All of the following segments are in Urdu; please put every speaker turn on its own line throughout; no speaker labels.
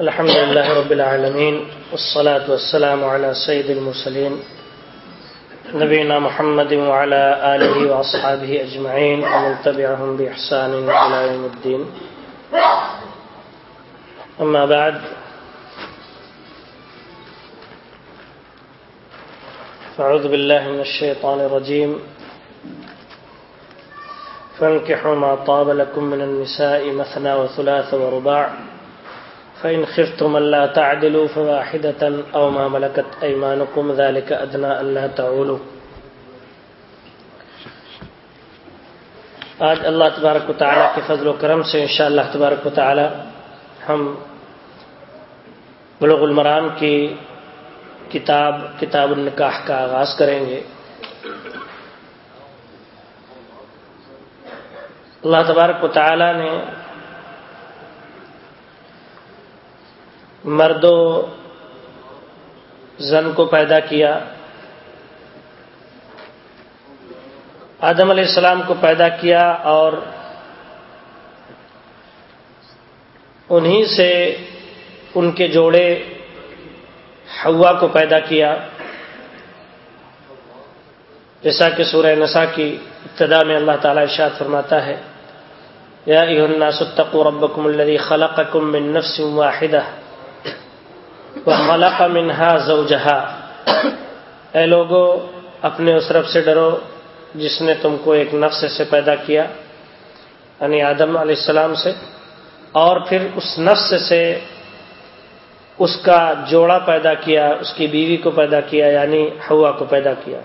الحمد لله رب العالمين والصلاة والسلام على سيد المرسلين نبينا محمد وعلى آله وأصحابه أجمعين ومن تبعهم بإحسان إلى يوم الدين أما بعد فأعوذ بالله من الشيطان الرجيم فانكحوا ما طاب لكم من النساء مثنى وثلاث ورباع فإن خفتم ألا تعدلوا فواحدة أو ما ملكت أيمانكم ذلك أدنى ألا تعولوا آج اللہ تبارک و تعالیٰ کے فضل و کرم سے انشاءاللہ اللہ تبارک و تعالیٰ ہم بلغ المرام کی کتاب کتاب النکاح کا آغاز کریں گے۔ اللہ تبارک و تعالیٰ نے مرد و زن کو پیدا کیا، آدم علیہ السلام کو پیدا کیا اور انہی سے ان کے جوڑے ہوا کو پیدا کیا۔ جیسا کہ سورہ نسا کی ابتدا میں اللہ تعالی ارشاد فرماتا ہے، یا الناس اتقوا ربکم الذی خلقکم من نفس واحدہ۔ وخلق منها زوجها اے لوگو، اپنے اس رب سے ڈرو جس نے تم کو ایک نفس سے پیدا کیا یعنی آدم علیہ السلام سے، اور پھر اس نفس سے اس کا جوڑا پیدا کیا، اس کی بیوی کو پیدا کیا یعنی ہوا کو پیدا کیا۔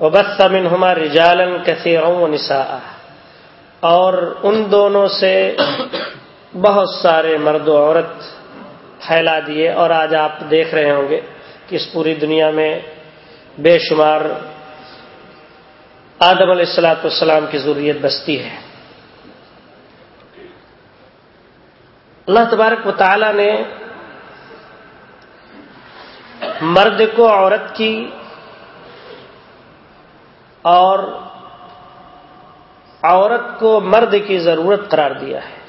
وبث منہما رجالن کثیرا و نساء اور ان دونوں سے بہت سارے مرد و عورت پھیلا دیے اور آج آپ دیکھ رہے ہوں گے کہ اس پوری دنیا میں بے شمار آدم علیہ السلاۃ والسلام کی ضروریت بستی ہے۔ اللہ تبارک و تعالی نے مرد کو عورت کی اور عورت کو مرد کی ضرورت قرار دیا ہے۔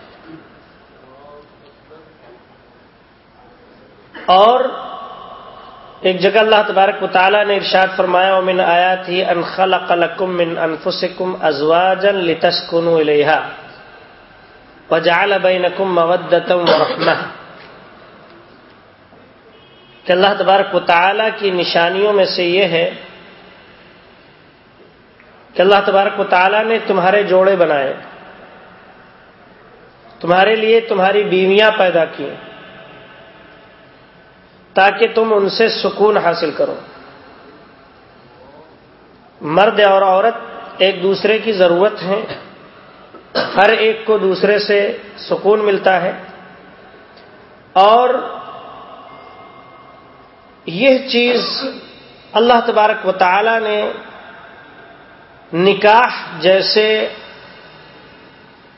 اور ایک جگہ اللہ تبارک و تعالیٰ نے ارشاد فرمایا من آیا تھی ان خلق لکم من انفسکم ازواجا لتسکنوا الیہا وجعل بینکم مودتا ورحمہ کہ اللہ تبارک و تعالیٰ کی نشانیوں میں سے یہ ہے کہ اللہ تبارک و تعالیٰ نے تمہارے جوڑے بنائے، تمہارے لیے تمہاری بیویاں پیدا کی تاکہ تم ان سے سکون حاصل کرو۔ مرد اور عورت ایک دوسرے کی ضرورت ہے ہر ایک کو دوسرے سے سکون ملتا ہے۔ اور یہ چیز اللہ تبارک و تعالی نے نکاح جیسے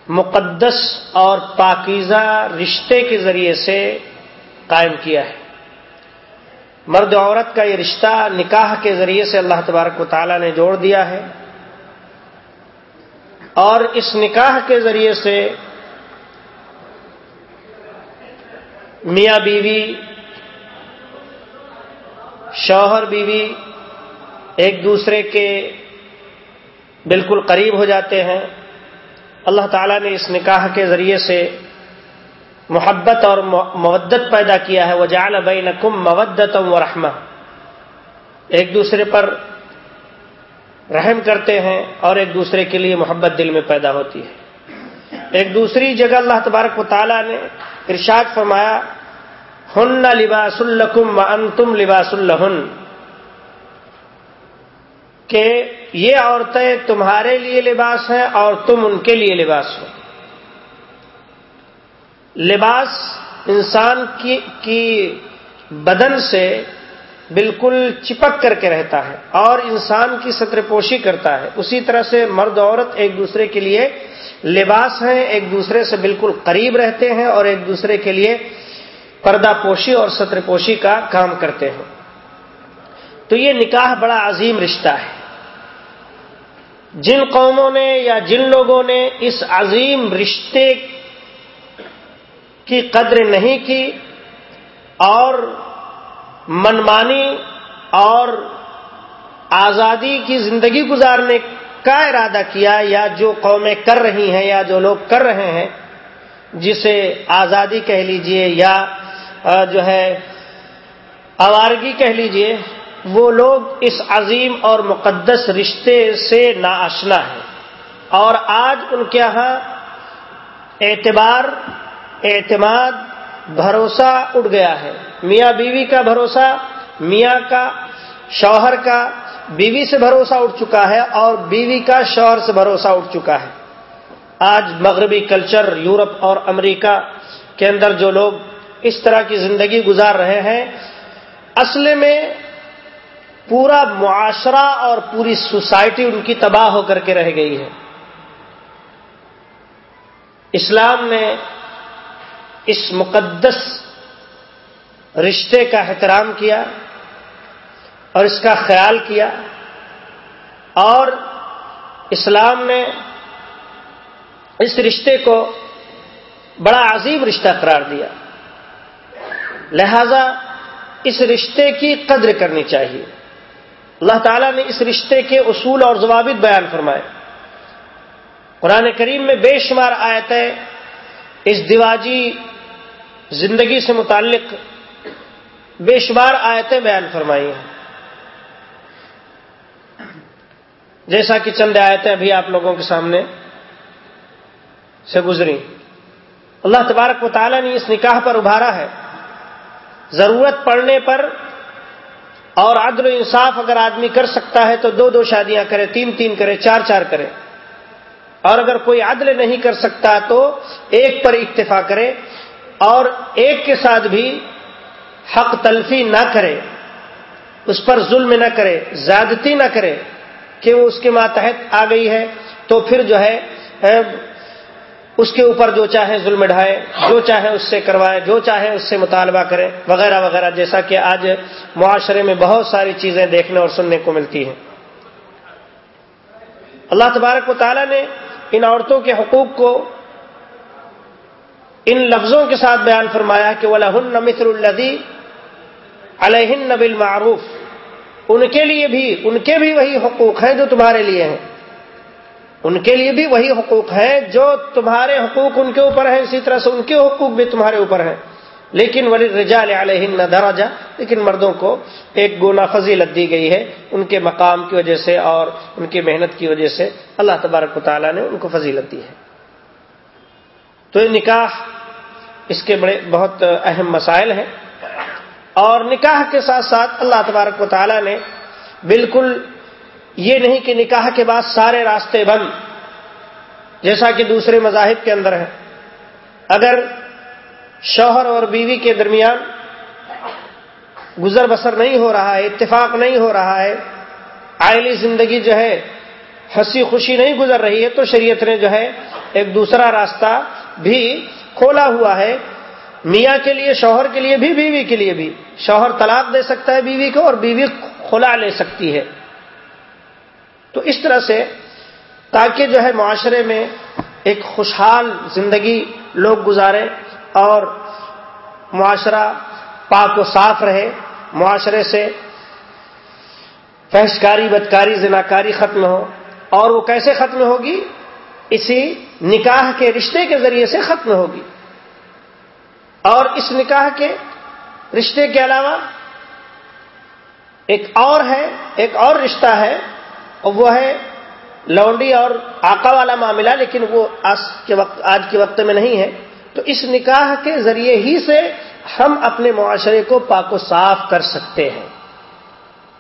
مقدس اور پاکیزہ رشتے کے ذریعے سے قائم کیا ہے۔ مرد عورت کا یہ رشتہ نکاح کے ذریعے سے اللہ تبارک و تعالیٰ نے جوڑ دیا ہے۔ اور اس نکاح کے ذریعے سے میاں بیوی، شوہر بیوی ایک دوسرے کے بالکل قریب ہو جاتے ہیں۔ اللہ تعالیٰ نے اس نکاح کے ذریعے سے محبت اور مودت پیدا کیا ہے۔ وہ جال بین کم مودت و رحمہ۔ ایک دوسرے پر رحم کرتے ہیں اور ایک دوسرے کے لیے محبت دل میں پیدا ہوتی ہے۔ ایک دوسری جگہ اللہ تبارک و تعالیٰ نے ارشاد فرمایا، ہن لباس الکم و ان تم لباس الہن کہ یہ عورتیں تمہارے لیے لباس ہیں اور تم ان کے لیے لباس ہو۔ لباس انسان کی کی بدن سے بالکل چپک کر کے رہتا ہے اور انسان کی سطر پوشی کرتا ہے۔ اسی طرح سے مرد عورت ایک دوسرے کے لیے لباس ہیں، ایک دوسرے سے بالکل قریب رہتے ہیں اور ایک دوسرے کے لیے پردہ پوشی اور سطر پوشی کا کام کرتے ہیں۔ تو یہ نکاح بڑا عظیم رشتہ ہے۔ جن قوموں نے یا جن لوگوں نے اس عظیم رشتے کی قدر نہیں کی اور منمانی اور آزادی کی زندگی گزارنے کا ارادہ کیا یا جو قومیں کر رہی ہیں یا جو لوگ کر رہے ہیں، جسے آزادی کہہ لیجیے یا جو ہے، آوارگی کہہ لیجیے، وہ لوگ اس عظیم اور مقدس رشتے سے ناشنا ہیں۔ اور آج ان کے یہاں اعتبار اعتماد، بھروسہ اٹھ گیا ہے۔ میاں بیوی کا بھروسہ، میاں کا شوہر کا بیوی سے بھروسہ اٹھ چکا ہے اور بیوی کا شوہر سے بھروسہ اٹھ چکا ہے۔ آج مغربی کلچر یورپ اور امریکہ کے اندر جو لوگ اس طرح کی زندگی گزار رہے ہیں، اصل میں پورا معاشرہ اور پوری سوسائٹی ان کی تباہ ہو کر کے رہ گئی ہے۔ اسلام نے اس مقدس رشتے کا احترام کیا اور اس کا خیال کیا اور اسلام نے اس رشتے کو بڑا عظیم رشتہ قرار دیا۔ لہذا اس رشتے کی قدر کرنی چاہیے۔ اللہ تعالیٰ نے اس رشتے کے اصول اور ضوابط بیان فرمائے۔ قرآن کریم میں بے شمار آیتیں اس دیواجی زندگی سے متعلق بے شمار آیتیں بیان فرمائی ہیں۔ جیسا کہ چند آیتیں ابھی آپ لوگوں کے سامنے سے گزری اللہ تبارک و تعالیٰ نے اس نکاح پر ابھارا ہے۔ ضرورت پڑنے پر اور عدل و انصاف اگر آدمی کر سکتا ہے تو دو دو شادیاں کرے، تین تین کرے، چار چار کرے۔ اور اگر کوئی عدل نہیں کر سکتا تو ایک پر اکتفا کرے۔ اور ایک کے ساتھ بھی حق تلفی نہ کرے، اس پر ظلم نہ کرے، زیادتی نہ کرے کہ وہ اس کے ماتحت آ گئی ہے، تو پھر جو ہے اس کے اوپر جو چاہے ظلم ڈھائے جو چاہے اس سے کروائے، جو چاہے اس سے مطالبہ کرے، وغیرہ وغیرہ، جیسا کہ آج معاشرے میں بہت ساری چیزیں دیکھنے اور سننے کو ملتی ہیں۔ اللہ تبارک و تعالیٰ نے ان عورتوں کے حقوق کو ان لفظوں کے ساتھ بیان فرمایا کہ وہ لہن مصر الدی علیہن نبل ان کے لیے بھی، ان کے بھی وہی حقوق ہیں جو تمہارے لیے ہیں۔ ان کے لیے بھی وہی حقوق ہیں جو تمہارے حقوق ان کے اوپر ہیں، اسی طرح سے ان کے حقوق بھی تمہارے اوپر ہیں۔ لیکن ولی رجا علیہ دراجا لیکن مردوں کو ایک گونا فضیلت دی گئی ہے۔ ان کے مقام کی وجہ سے اور ان کی محنت کی وجہ سے اللہ تبارک و تعالیٰ نے ان کو فضیلت دی ہے۔ تو یہ نکاح اس کے بڑے بہت اہم مسائل ہیں۔ اور نکاح کے ساتھ ساتھ اللہ تبارک و تعالیٰ نے بالکل یہ نہیں کہ نکاح کے بعد سارے راستے بند، جیسا کہ دوسرے مذاہب کے اندر ہے اگر شوہر اور بیوی کے درمیان گزر بسر نہیں ہو رہا ہے، اتفاق نہیں ہو رہا ہے آئلی زندگی جو ہے، ہنسی خوشی نہیں گزر رہی ہے، تو شریعت نے جو ہے ایک دوسرا راستہ بھی کھولا ہوا ہے۔ میاں کے لیے، شوہر کے لیے بھی، بیوی کے لیے بھی۔ شوہر طلاق دے سکتا ہے بیوی کو اور بیوی کھلا لے سکتی ہے۔ تو اس طرح سے تاکہ جو ہے معاشرے میں ایک خوشحال زندگی لوگ گزارے اور معاشرہ پاک و صاف رہے۔ معاشرے سے فحشکاری، بدکاری، زناکاری ختم ہو اور وہ کیسے ختم ہوگی؟ اسی نکاح کے رشتے کے ذریعے سے ختم ہوگی۔ اور اس نکاح کے رشتے کے علاوہ ایک اور ہے، ایک اور رشتہ ہے، اور وہ ہے لونڈی اور آقا والا معاملہ، لیکن وہ آج کے وقت، آج کے وقت میں نہیں ہے۔ تو اس نکاح کے ذریعے ہی سے ہم اپنے معاشرے کو پاک و صاف کر سکتے ہیں۔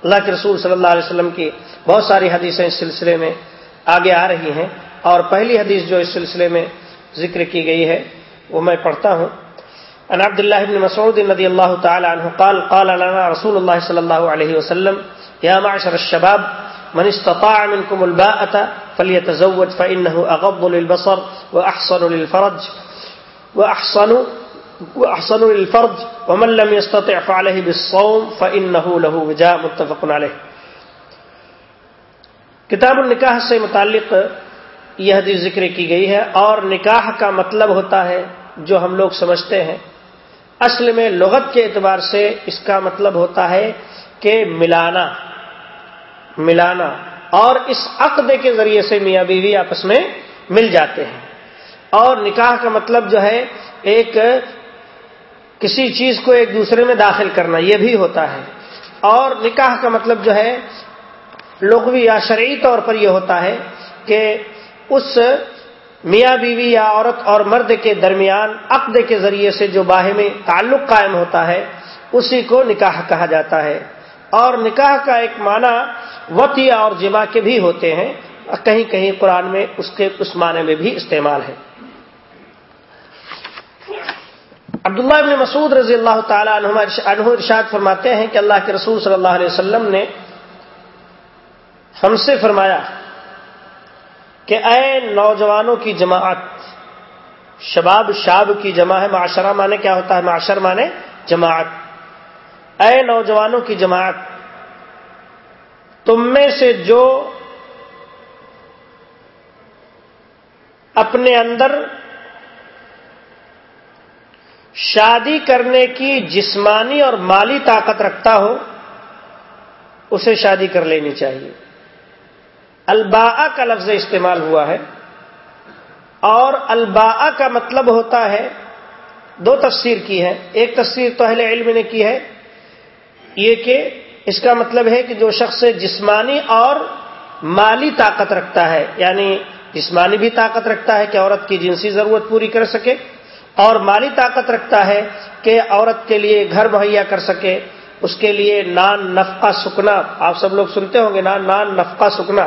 اللہ کے رسول صلی اللہ علیہ وسلم کی بہت ساری حدیثیں اس سلسلے میں آگے آ رہی ہیں۔ اور پہلی حدیث جو اس سلسلے میں ذکر کی گئی ہے، وہ میں پڑھتا ہوں۔ ان عبد اللہ بن مسعود رضی اللہ تعالی عنہ قال قال لنا رسول اللہ صلی اللہ علیہ وسلم، یا معشر الشباب، من استطاع منكم الباءة فليتزوج فإنه أغض للبصر وأحصن للفرج وأحصن وأحصن للفرج، ومن لم يستطع فعليه بالصوم فإنه له وجاء متفق عليه۔ کتاب النکاح سے متعلق یہ حدیث ذکر کی گئی ہے اور نکاح کا مطلب ہوتا ہے جو ہم لوگ سمجھتے ہیں۔ اصل میں لغت کے اعتبار سے اس کا مطلب ہوتا ہے کہ ملانا ملانا اور اس عقد کے ذریعے سے میاں بیوی آپس میں مل جاتے ہیں۔ اور نکاح کا مطلب جو ہے ایک کسی چیز کو ایک دوسرے میں داخل کرنا، یہ بھی ہوتا ہے۔ اور نکاح کا مطلب جو ہے، لغوی یا شرعی طور پر یہ ہوتا ہے کہ اس میاں بیوی یا عورت اور مرد کے درمیان عقد کے ذریعے سے جو باہمی تعلق قائم ہوتا ہے، اسی کو نکاح کہا جاتا ہے۔ اور نکاح کا ایک معنی وطی اور جمع کے بھی ہوتے ہیں۔ کہیں کہیں قرآن میں اس کے، اس معنی میں بھی استعمال ہے۔ عبداللہ ابن مسعود رضی اللہ تعالیٰ عنہ ارشاد فرماتے ہیں کہ اللہ کے رسول صلی اللہ علیہ وسلم نے ہم سے فرمایا کہ اے نوجوانوں کی جماعت، شباب شاب کی جمع ہے، معاشرہ مانے کیا ہوتا ہے؟ معاشر مانے جماعت۔ اے نوجوانوں کی جماعت، تم میں سے جو اپنے اندر شادی کرنے کی جسمانی اور مالی طاقت رکھتا ہو، اسے شادی کر لینی چاہیے۔ الباء کا لفظ استعمال ہوا ہے اور الباء کا مطلب ہوتا ہے دو تفسیر کی ہے ایک تفسیر تو اہل علم نے کی ہے۔ یہ کہ اس کا مطلب ہے کہ جو شخص جسمانی اور مالی طاقت رکھتا ہے یعنی جسمانی بھی طاقت رکھتا ہے کہ عورت کی جنسی ضرورت پوری کر سکے، اور مالی طاقت رکھتا ہے کہ عورت کے لیے گھر مہیا کر سکے۔ اس کے لیے نان نفقہ سکنا، آپ سب لوگ سنتے ہوں گے نان نان نفقہ سکنا۔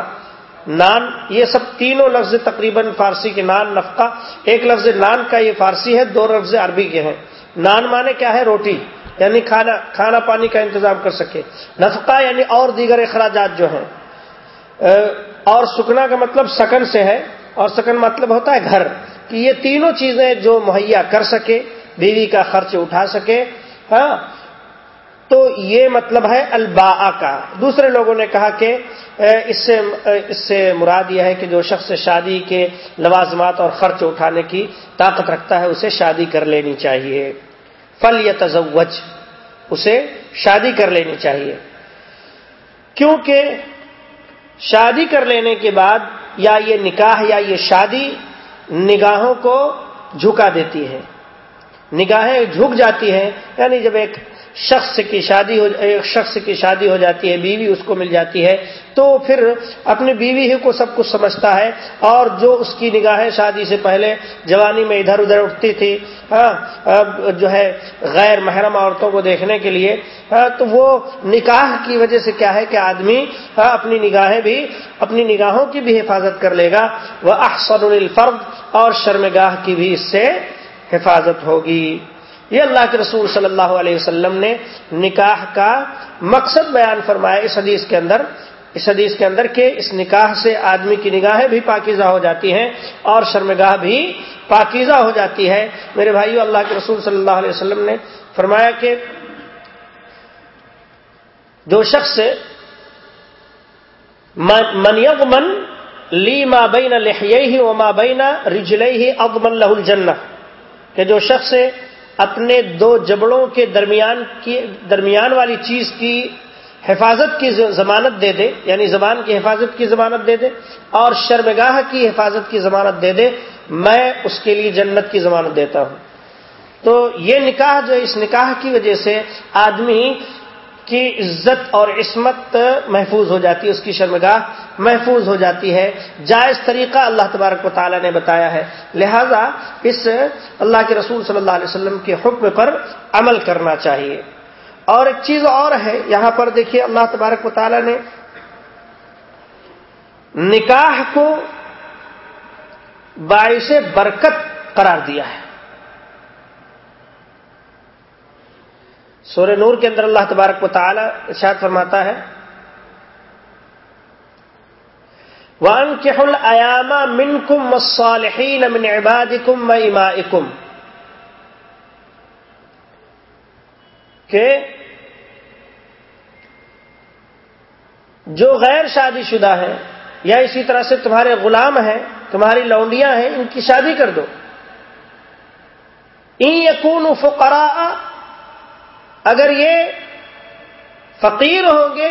نان، یہ سب تینوں لفظ تقریباً فارسی کے نان، نفقہ، ایک لفظ نان کا یہ فارسی ہے، دو لفظ عربی کے ہیں۔ نان مانے کیا ہے؟ روٹی یعنی کھانا کھانا پانی کا انتظام کر سکے۔ نفقہ یعنی اور دیگر اخراجات جو ہیں۔ اور سکنا کا مطلب سکن سے ہے، اور سکن مطلب ہوتا ہے گھر، کہ یہ تینوں چیزیں جو مہیا کر سکے، بیوی کا خرچ اٹھا سکے۔ ہاں تو یہ مطلب ہے البا کا۔ دوسرے لوگوں نے کہا کہ اس سے اس سے مراد یہ ہے کہ جو شخص شادی کے لوازمات اور خرچ اٹھانے کی طاقت رکھتا ہے، اسے شادی کر لینی چاہیے۔ فل یا تزوج اسے شادی کر لینی چاہیے۔ کیونکہ شادی کر لینے کے بعد یا یہ نکاح یا یہ شادی نگاہوں کو جھکا دیتی ہے۔ نگاہیں جھک جاتی ہیں یعنی جب ایک شخص کی شادی ہو ایک شخص کی شادی ہو جاتی ہے، بیوی اس کو مل جاتی ہے، تو پھر اپنی بیوی ہی کو سب کچھ سمجھتا ہے اور جو اس کی نگاہیں شادی سے پہلے جوانی میں ادھر ادھر اٹھتی تھی ہاں، جو ہے غیر محرم عورتوں کو دیکھنے کے لیے ہاں، تو وہ نکاح کی وجہ سے کیا ہے کہ آدمی ہاں، اپنی نگاہیں بھی، اپنی نگاہوں کی بھی حفاظت کر لے گا وہ احسن الفرد اور شرمگاہ کی بھی اس سے حفاظت ہوگی۔ یہ اللہ کے رسول صلی اللہ علیہ وسلم نے نکاح کا مقصد بیان فرمایا اس حدیث کے اندر۔ اس حدیث کے اندر کہ اس نکاح سے آدمی کی نگاہیں بھی پاکیزہ ہو جاتی ہیں اور شرمگاہ بھی پاکیزہ ہو جاتی ہے۔ میرے بھائیو، اللہ کے رسول صلی اللہ علیہ وسلم نے فرمایا کہ جو شخص من من لی ما بین لحیہ و ما بین رجلئی اغمن لہ الجنہ، کہ جو شخص اپنے دو جبڑوں کے درمیان کی درمیان والی چیز کی حفاظت کی ضمانت دے دے یعنی زبان کی حفاظت کی ضمانت دے دے اور شرمگاہ کی حفاظت کی ضمانت دے دے، میں اس کے لیے جنت کی ضمانت دیتا ہوں۔ تو یہ نکاح جو اس نکاح کی وجہ سے آدمی کی عزت اور عصمت محفوظ ہو جاتی ہے، اس کی شرمگاہ محفوظ ہو جاتی ہے۔ جائز طریقہ اللہ تبارک و تعالیٰ نے بتایا ہے۔ لہذا اس اللہ کے رسول صلی اللہ علیہ وسلم کے حکم پر عمل کرنا چاہیے۔ اور ایک چیز اور ہے، یہاں پر دیکھیے اللہ تبارک و تعالیٰ نے نکاح کو باعث برکت قرار دیا ہے۔ سورہ نور کے اندر اللہ تبارک و تعالی ارشاد فرماتا ہے وان کہل ایاما من کم مسالحین من عباد کم کہ جو غیر شادی شدہ ہیں یا اسی طرح سے تمہارے غلام ہیں، تمہاری لونڈیاں ہیں، ان کی شادی کر دو۔ یقون فقرا اگر یہ فقیر ہوں گے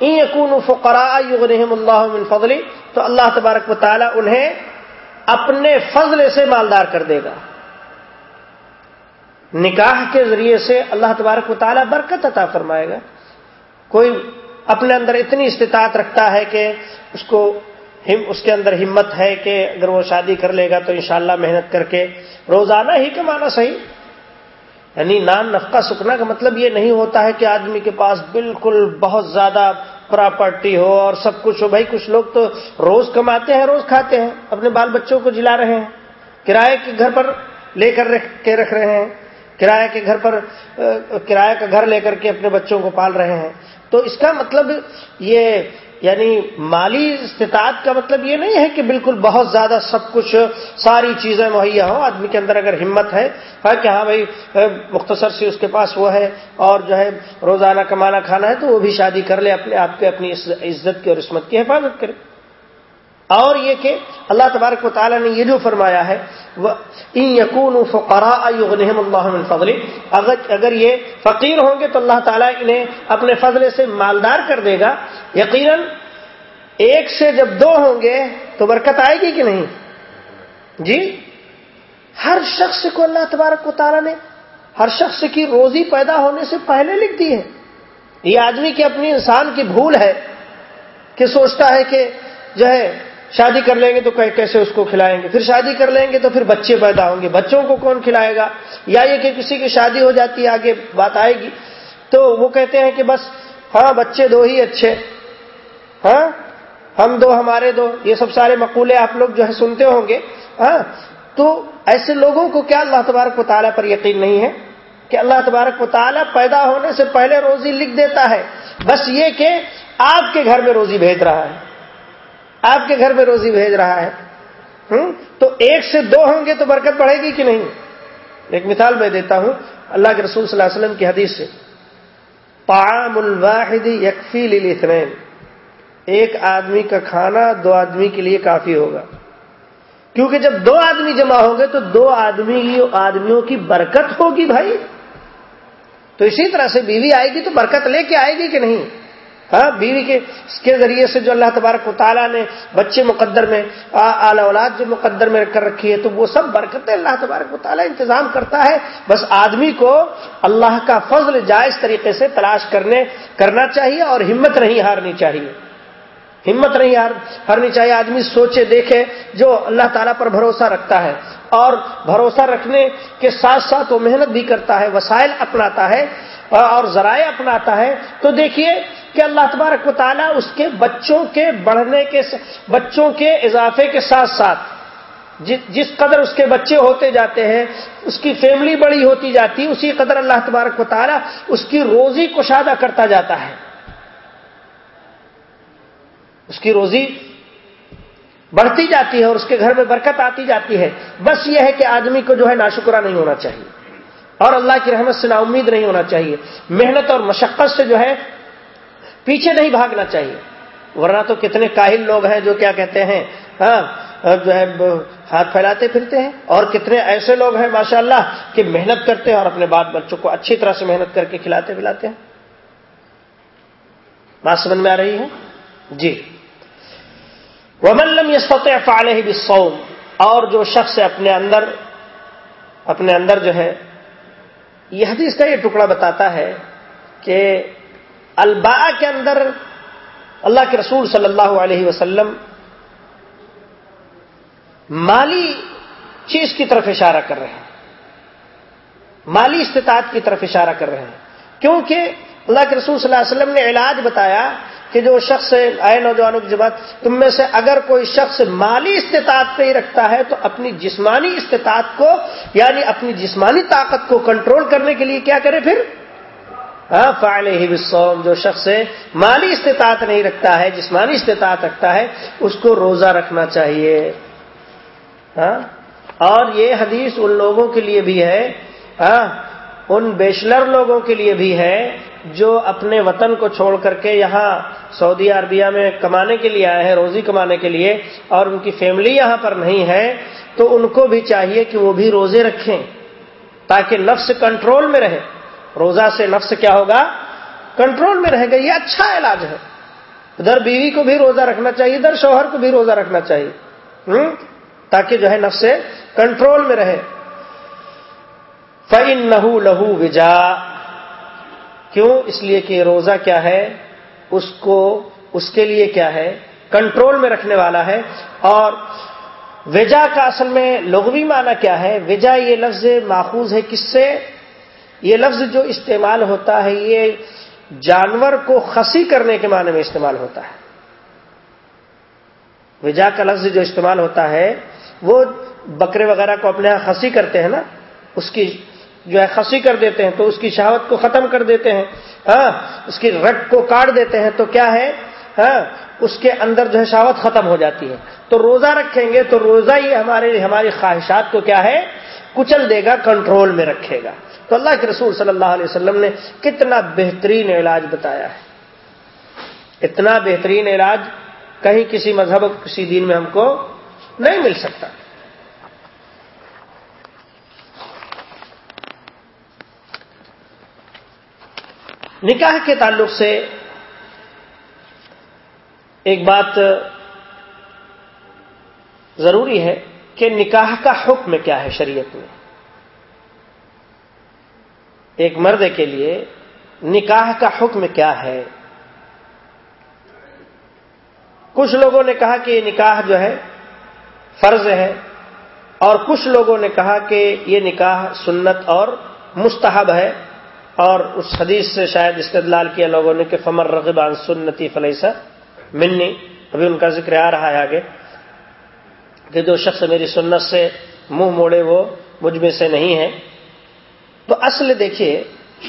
یقون فقرا یغنہم اللہ من فضلی، تو اللہ تبارک و تعالی انہیں اپنے فضل سے مالدار کر دے گا۔ نکاح کے ذریعے سے اللہ تبارک و تعالیٰ برکت عطا فرمائے گا۔ کوئی اپنے اندر اتنی استطاعت رکھتا ہے کہ اس کو اس کے اندر ہمت ہے کہ اگر وہ شادی کر لے گا تو انشاءاللہ محنت کر کے روزانہ ہی کمانا صحیح۔ یعنی نان نفقہ سکنا کا مطلب یہ نہیں ہوتا ہے کہ آدمی کے پاس بالکل بہت زیادہ پراپرٹی ہو اور سب کچھ ہو۔ بھائی کچھ لوگ تو روز کماتے ہیں، روز کھاتے ہیں، اپنے بال بچوں کو جلا رہے ہیں۔ کرائے کے گھر پر لے کر رکھ کے رکھ رہے ہیں۔ کرایہ کے گھر پر کرایہ کا گھر لے کر کے اپنے بچوں کو پال رہے ہیں۔ تو اس کا مطلب یہ یعنی مالی استطاعت کا مطلب یہ نہیں ہے کہ بالکل بہت زیادہ سب کچھ ساری چیزیں مہیا ہوں، آدمی کے اندر اگر ہمت ہے ہاں، کہ ہاں بھائی مختصر سی اس کے پاس وہ ہے اور جو ہے روزانہ کمانا کھانا ہے تو وہ بھی شادی کر لے، اپنے آپ کے اپنی عزت کی اور عصمت کی حفاظت کرے۔ اور یہ کہ اللہ تبارک و تعالیٰ نے یہ جو فرمایا ہے یقون فقرا اللہ فضل اگر یہ فقیر ہوں گے تو اللہ تعالیٰ انہیں اپنے فضلے سے مالدار کر دے گا۔ یقیناً ایک سے جب دو ہوں گے تو برکت آئے گی کہ نہیں؟ جی؟ ہر شخص کو اللہ تبارک و تعالیٰ نے ہر شخص کی روزی پیدا ہونے سے پہلے لکھ دی ہے۔ یہ آدمی کی اپنی انسان کی بھول ہے، کہ سوچتا ہے کہ جو ہے شادی کر لیں گے تو کیسے اس کو کھلائیں گے؟ پھر شادی کر لیں گے تو پھر بچے پیدا ہوں گے۔ بچوں کو کون کھلائے گا؟ یا یہ کہ کسی کی شادی ہو جاتی ہے، آگے بات آئے گی۔ تو وہ کہتے ہیں کہ بس ہاں بچے دو ہی اچھے۔ ہاں ہم دو، ہمارے دو۔ یہ سب سارے مقولے آپ لوگ جو ہے سنتے ہوں گے۔ ہاں تو ایسے لوگوں کو کیا اللہ تبارک و تعالیٰ پر یقین نہیں ہے؟ کہ اللہ تبارک و تعالیٰ پیدا ہونے سے پہلے روزی لکھ دیتا ہے۔ بس یہ کہ آپ کے گھر میں روزی بھیج رہا ہے۔ آپ کے گھر میں روزی بھیج رہا ہے۔ تو ایک سے دو ہوں گے تو برکت بڑھے گی کہ نہیں؟ ایک مثال میں دیتا ہوں۔ اللہ کے رسول صلی اللہ علیہ وسلم کی حدیث سے۔ پام الواحد یکفی للثنین ایک آدمی کا کھانا دو آدمی کے لیے کافی ہوگا۔ کیونکہ جب دو آدمی جمع ہوں گے تو دو آدمی آدمیوں کی برکت ہوگی بھائی۔ تو اسی طرح سے بیوی آئے گی تو برکت لے کے آئے گی کہ نہیں؟ ہاں بیوی کے اس کے ذریعے سے جو اللہ تبارک و تعالیٰ نے بچے مقدر میں اعلی اولاد جو مقدر میں کر رکھی ہے، تو وہ سب برکتیں اللہ تبارک و تعالیٰ انتظام کرتا ہے۔ بس آدمی کو اللہ کا فضل جائز طریقے سے تلاش کرنے، کرنا چاہیے اور ہمت نہیں ہارنی چاہیے۔ ہمت نہیں ہارنی چاہیے۔ آدمی سوچے، دیکھے جو اللہ تعالیٰ پر بھروسہ رکھتا ہے اور بھروسہ رکھنے کے ساتھ ساتھ وہ محنت بھی کرتا ہے، وسائل اپناتا ہے اور ذرائع اپناتا ہے۔ تو دیکھیے کہ اللہ تبارک و تعالیٰ اس کے بچوں کے بڑھنے کے بچوں کے اضافے کے ساتھ ساتھ جس قدر اس کے بچے ہوتے جاتے ہیں، اس کی فیملی بڑی ہوتی جاتی، اسی قدر اللہ تبارک و تعالیٰ اس کی روزی کشادہ کرتا جاتا ہے۔ اس کی روزی بڑھتی جاتی ہے اور اس کے گھر میں برکت آتی جاتی ہے۔ بس یہ ہے کہ آدمی کو جو ہے ناشکرا نہیں ہونا چاہیے اور اللہ کی رحمت سے نا امید نہیں ہونا چاہیے۔ محنت اور مشقت سے جو ہے پیچھے نہیں بھاگنا چاہیے۔ ورنہ تو کتنے کاہل لوگ ہیں جو کیا کہتے ہیں ہاں جو ہے ہاتھ پھیلاتے پھرتے ہیں۔ اور کتنے ایسے لوگ ہیں ماشاء اللہ کہ محنت کرتے ہیں اور اپنے بات بچوں کو اچھی طرح سے محنت کر کے کھلاتے پلاتے ہیں۔ بات سمجھ میں آ رہی ہے؟ جی۔ وملم یہ سطح فعال ہی اور جو شخص اپنے اندر اپنے اندر جو ہے، یہ حدیث کا یہ ٹکڑا بتاتا ہے کہ البا کے اندر اللہ کے رسول صلی اللہ علیہ وسلم مالی چیز کی طرف اشارہ کر رہے ہیں۔ مالی استطاعت کی طرف اشارہ کر رہے ہیں۔ کیونکہ اللہ کے رسول صلی اللہ علیہ وسلم نے علاج بتایا کہ جو شخص آئے نوجوانوں کی جماعت، تم میں سے اگر کوئی شخص مالی استطاعت پہ ہی رکھتا ہے تو اپنی جسمانی استطاعت کو یعنی اپنی جسمانی طاقت کو کنٹرول کرنے کے لیے کیا کرے پھر؟ ہاں فائل ہی جو شخص مالی استطاعت نہیں رکھتا ہے، جسمانی استطاعت رکھتا ہے، اس کو روزہ رکھنا چاہیے۔ ہاں اور یہ حدیث ان لوگوں کے لیے بھی ہے۔ ہاں ان بیچلر لوگوں کے لیے بھی ہے جو اپنے وطن کو چھوڑ کر کے یہاں سعودی عربیہ میں کمانے کے لیے آئے ہیں، روزی کمانے کے لیے، اور ان کی فیملی یہاں پر نہیں ہے، تو ان کو بھی چاہیے کہ وہ بھی روزے رکھیں، تاکہ نفس کنٹرول میں رہے۔ روزہ سے نفس کیا ہوگا؟ کنٹرول میں رہے گا یہ اچھا علاج ہے۔ ادھر بیوی کو بھی روزہ رکھنا چاہیے ادھر شوہر کو بھی روزہ رکھنا چاہیے۔ تاکہ جو ہے نفس کنٹرول میں رہے۔ فن نہو لہو وجا کیوں؟ اس لیے کہ روزہ کیا ہے؟ اس کو، اس کے لیے کیا ہے؟ کنٹرول میں رکھنے والا ہے۔ اور وجا کا اصل میں لغوی معنی کیا ہے؟ وجا یہ لفظ ماخوذ ہے کس سے؟ یہ لفظ جو استعمال ہوتا ہے، یہ جانور کو خسی کرنے کے معنی میں استعمال ہوتا ہے۔ وجا کا لفظ جو استعمال ہوتا ہے، وہ بکرے وغیرہ کو اپنے یہاں خسی کرتے ہیں نا، اس کی جو ہے خسی کر دیتے ہیں تو اس کی شہوت کو ختم کر دیتے ہیں۔ ہاں اس کی رٹ کو کاٹ دیتے ہیں تو کیا ہے؟ ہاں اس کے اندر جو ہے شہوت ختم ہو جاتی ہے۔ تو روزہ رکھیں گے تو روزہ ہی ہمارے، ہماری خواہشات کو کیا ہے؟ کچل دے گا، کنٹرول میں رکھے گا۔ تو اللہ کے رسول صلی اللہ علیہ وسلم نے کتنا بہترین علاج بتایا ہے۔ اتنا بہترین علاج کہیں کسی مذہب کسی دین میں ہم کو نہیں مل سکتا۔ نکاح کے تعلق سے ایک بات ضروری ہے۔ کہ نکاح کا حکم کیا ہے شریعت میں؟ ایک مرد کے لیے نکاح کا حکم کیا ہے؟ کچھ لوگوں نے کہا کہ یہ نکاح جو ہے فرض ہے، اور کچھ لوگوں نے کہا کہ یہ نکاح سنت اور مستحب ہے، اور اس حدیث سے شاید استدلال کیا لوگوں نے کہ فمر رغبان سنتی فلیسا منی ابھی ان کا ذکر آ رہا ہے آگے۔ کہ جو شخص میری سنت سے منہ موڑے وہ مجھ میں سے نہیں ہے۔ تو اصل دیکھیے،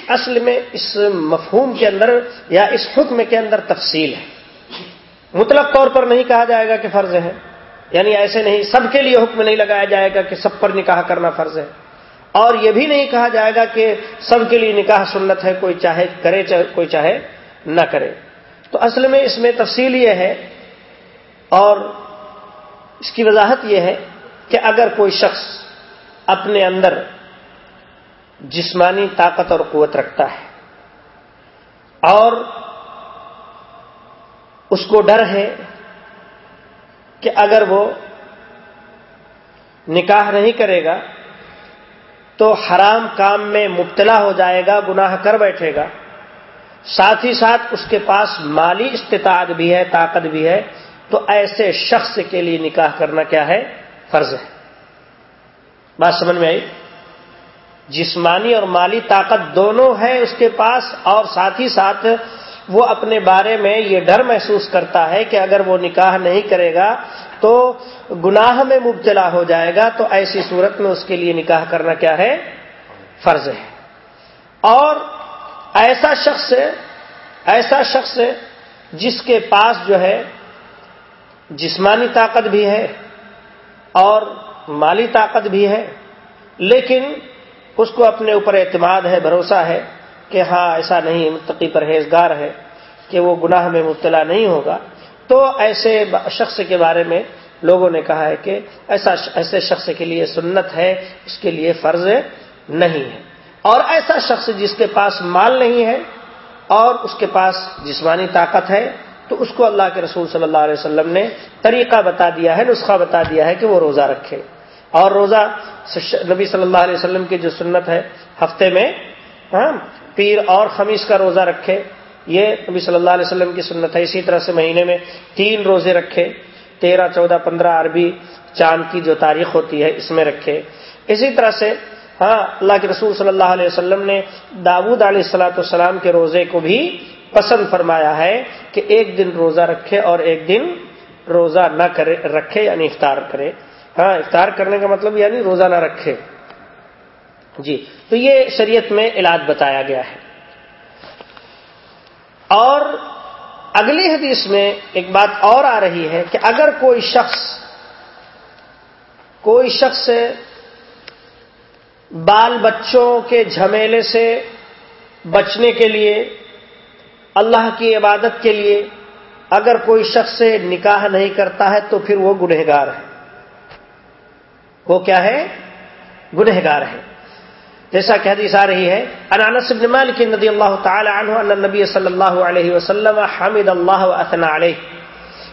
اصل میں اس مفہوم کے اندر یا اس حکم کے اندر تفصیل ہے۔ مطلق طور پر نہیں کہا جائے گا کہ فرض ہے۔ یعنی ایسے نہیں، سب کے لیے حکم نہیں لگایا جائے گا کہ سب پر نکاح کرنا فرض ہے۔ اور یہ بھی نہیں کہا جائے گا کہ سب کے لیے نکاح سنت ہے، کوئی چاہے کرے چاہے کوئی چاہے نہ کرے۔ تو اصل میں اس میں تفصیل یہ ہے اور اس کی وضاحت یہ ہے کہ اگر کوئی شخص اپنے اندر جسمانی طاقت اور قوت رکھتا ہے اور اس کو ڈر ہے کہ اگر وہ نکاح نہیں کرے گا تو حرام کام میں مبتلا ہو جائے گا، گناہ کر بیٹھے گا۔ ساتھ ہی ساتھ اس کے پاس مالی استطاعت بھی ہے، طاقت بھی ہے۔ تو ایسے شخص کے لیے نکاح کرنا کیا ہے؟ فرض ہے۔ بات سمجھ میں آئی؟ جسمانی اور مالی طاقت دونوں ہے اس کے پاس اور ساتھ ہی ساتھ وہ اپنے بارے میں یہ ڈر محسوس کرتا ہے کہ اگر وہ نکاح نہیں کرے گا تو گناہ میں مبتلا ہو جائے گا۔ تو ایسی صورت میں اس کے لیے نکاح کرنا کیا ہے؟ فرض ہے۔ اور ایسا شخص ایسا شخص جس کے پاس جو ہے جسمانی طاقت بھی ہے اور مالی طاقت بھی ہے، لیکن اس کو اپنے اوپر اعتماد ہے، بھروسہ ہے کہ ہاں ایسا نہیں، متقی پرہیزگار ہے کہ وہ گناہ میں مبتلا نہیں ہوگا۔ تو ایسے شخص کے بارے میں لوگوں نے کہا ہے کہ ایسا ایسے شخص کے لیے سنت ہے، اس کے لیے فرض نہیں ہے۔ اور ایسا شخص جس کے پاس مال نہیں ہے اور اس کے پاس جسمانی طاقت ہے تو اس کو اللہ کے رسول صلی اللہ علیہ وسلم نے طریقہ بتا دیا ہے، نسخہ بتا دیا ہے کہ وہ روزہ رکھے۔ اور روزہ نبی صلی اللہ علیہ وسلم کی جو سنت ہے، ہفتے میں ہاں پیر اور خمیز کا روزہ رکھے۔ یہ نبی صلی اللہ علیہ وسلم کی سنت ہے۔ اسی طرح سے مہینے میں تین روزے رکھے۔ تیرہ، چودہ، پندرہ عربی چاند کی جو تاریخ ہوتی ہے، اس میں رکھے۔ اسی طرح سے ہاں اللہ کے رسول صلی اللہ علیہ وسلم نے داود علیہ السلاۃ والسلام کے روزے کو بھی پسند فرمایا ہے۔ کہ ایک دن روزہ رکھے اور ایک دن روزہ نہ کرے، رکھے یعنی افطار کرے۔ ہاں افطار کرنے کا مطلب یعنی روزہ نہ رکھے۔ جی تو یہ شریعت میں علاج بتایا گیا ہے۔ اور اگلی حدیث میں ایک بات اور آ رہی ہے کہ اگر کوئی شخص کوئی شخص بال بچوں کے جھمیلے سے بچنے کے لیے اللہ کی عبادت کے لیے اگر کوئی شخص سے نکاح نہیں کرتا ہے تو پھر وہ گنہگار ہے۔ وہ کیا ہے؟ گنہگار ہے۔ جیسا کہ حدیث آ رہی ہے انانس بن مالک رضی اللہ تعالی عنہ ان نبی صلی اللہ علیہ وسلم حمد اللہ واثنى علیہ۔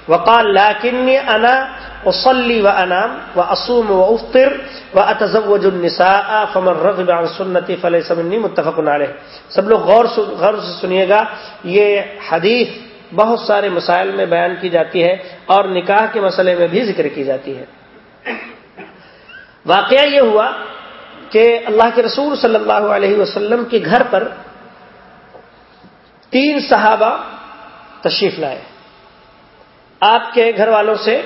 وقال، لكني انا اصلي وانام واصوم وافطر واتزوج النساء، فمن رغب عن سنتي فليس مني متفق علیہ سب لوگ غور غور سے سنیے گا، یہ حدیث بہت سارے مسائل میں بیان کی جاتی ہے اور نکاح کے مسئلے میں بھی ذکر کی جاتی ہے۔ واقعہ یہ ہوا کہ اللہ کے رسول صلی اللہ علیہ وسلم کے گھر پر تین صحابہ تشریف لائے۔ آپ کے گھر والوں سے،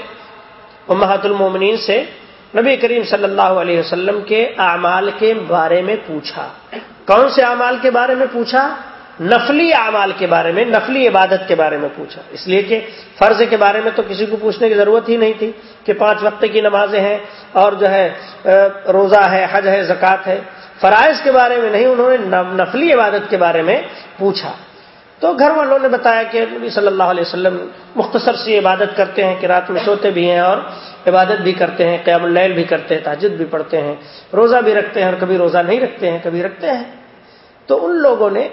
امہات المومنین سے نبی کریم صلی اللہ علیہ وسلم کے اعمال کے بارے میں پوچھا۔ کون سے اعمال کے بارے میں پوچھا؟ نفلی اعمال کے بارے میں، نفلی عبادت کے بارے میں پوچھا۔ اس لیے کہ فرض کے بارے میں تو کسی کو پوچھنے کی ضرورت ہی نہیں تھی کہ پانچ وقت کی نمازیں ہیں اور جو ہے روزہ ہے، حج ہے، زکوٰۃ ہے۔ فرائض کے بارے میں نہیں، انہوں نے نفلی عبادت کے بارے میں پوچھا۔ تو گھر والوں نے بتایا کہ نبی صلی اللہ علیہ وسلم مختصر سی عبادت کرتے ہیں کہ رات میں سوتے بھی ہیں اور عبادت بھی کرتے ہیں، قیام اللیل بھی کرتے ہیں تاجد بھی پڑھتے ہیں، روزہ بھی رکھتے ہیں اور کبھی روزہ نہیں رکھتے ہیں، کبھی رکھتے ہیں۔ تو ان لوگوں نے